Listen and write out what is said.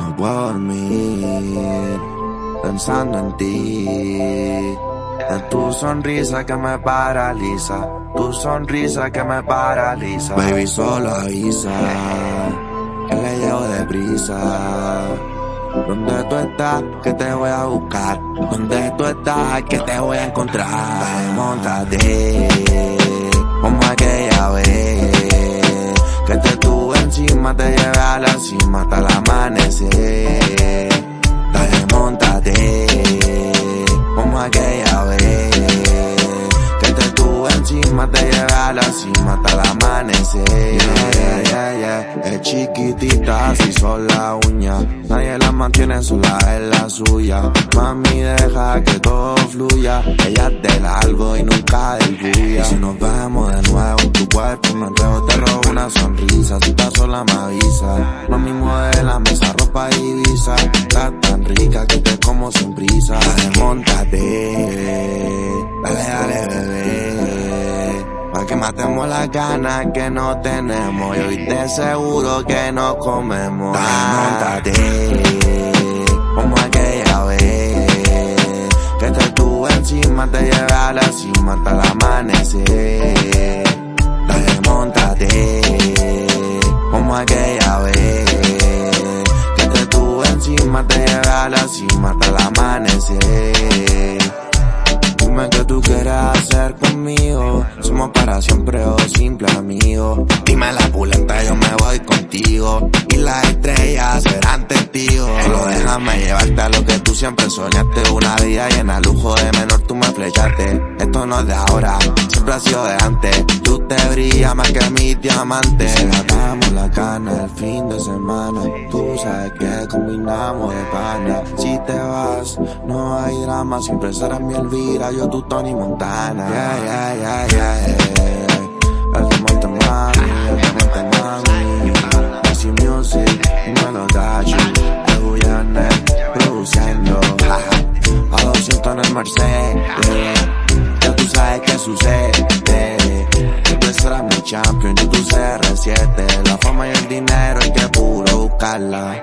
no puedo dormir pensando en ti. Es tu sonrisa que me paraliza, tu sonrisa que me paraliza. Baby, solo avisa que le llevo deprisa. ¿Dónde tú estás? Que te voy a buscar. ¿Dónde tú estás? Que te voy a encontrar. Montate el amanecer. Dale, montate como aquella vez que te tuve encima, te llevé a la cima hasta el amanecer. Es chiquitita, así son las uñas. Nadie la mantiene sola, es la suya. Mami, deja que todo fluya. Ella es del sola, me avisa. Mami, mueve la mesa, ropa y visa. Estás tan rica que te como sin prisa. Dale, montate. Dale, dale, bebé. Pa' que matemos las ganas que no tenemos. Y hoy te seguro que no comemos. Dale, montate. Como aquella vez. Que te tuve encima, te llevé a la cima hasta el amanecer. Como aquella vez. Que te tuve encima, te llevé la cima hasta el amanecer. Dime qué tú quieres hacer conmigo. Somos para siempre o simple amigos. Dime la pulenta, yo me voy contigo. Y las estrellas serán testigos. Solo déjame llevarte a lo que tú siempre soñaste. Una vida llena lujo de menor, tú me flechaste. Esto no es de ahora, sido de antes. Tú te brillas más que mi diamante. Si damos la cana el fin de semana. Tú sabes que combinamos de pana. Si te vas, no hay drama. Siempre serás mi Elvira, yo tu Tony Montana. Yeah, yeah, yeah, yeah. El diamante mami, el diamante mami. Easy Music, Dachi. El Guyane, produciendo. A 200 en el Mercedes ya tú sabes qué sucede. Este será mi champion, yo tu CR7. La fama y el dinero hay que puro buscarla.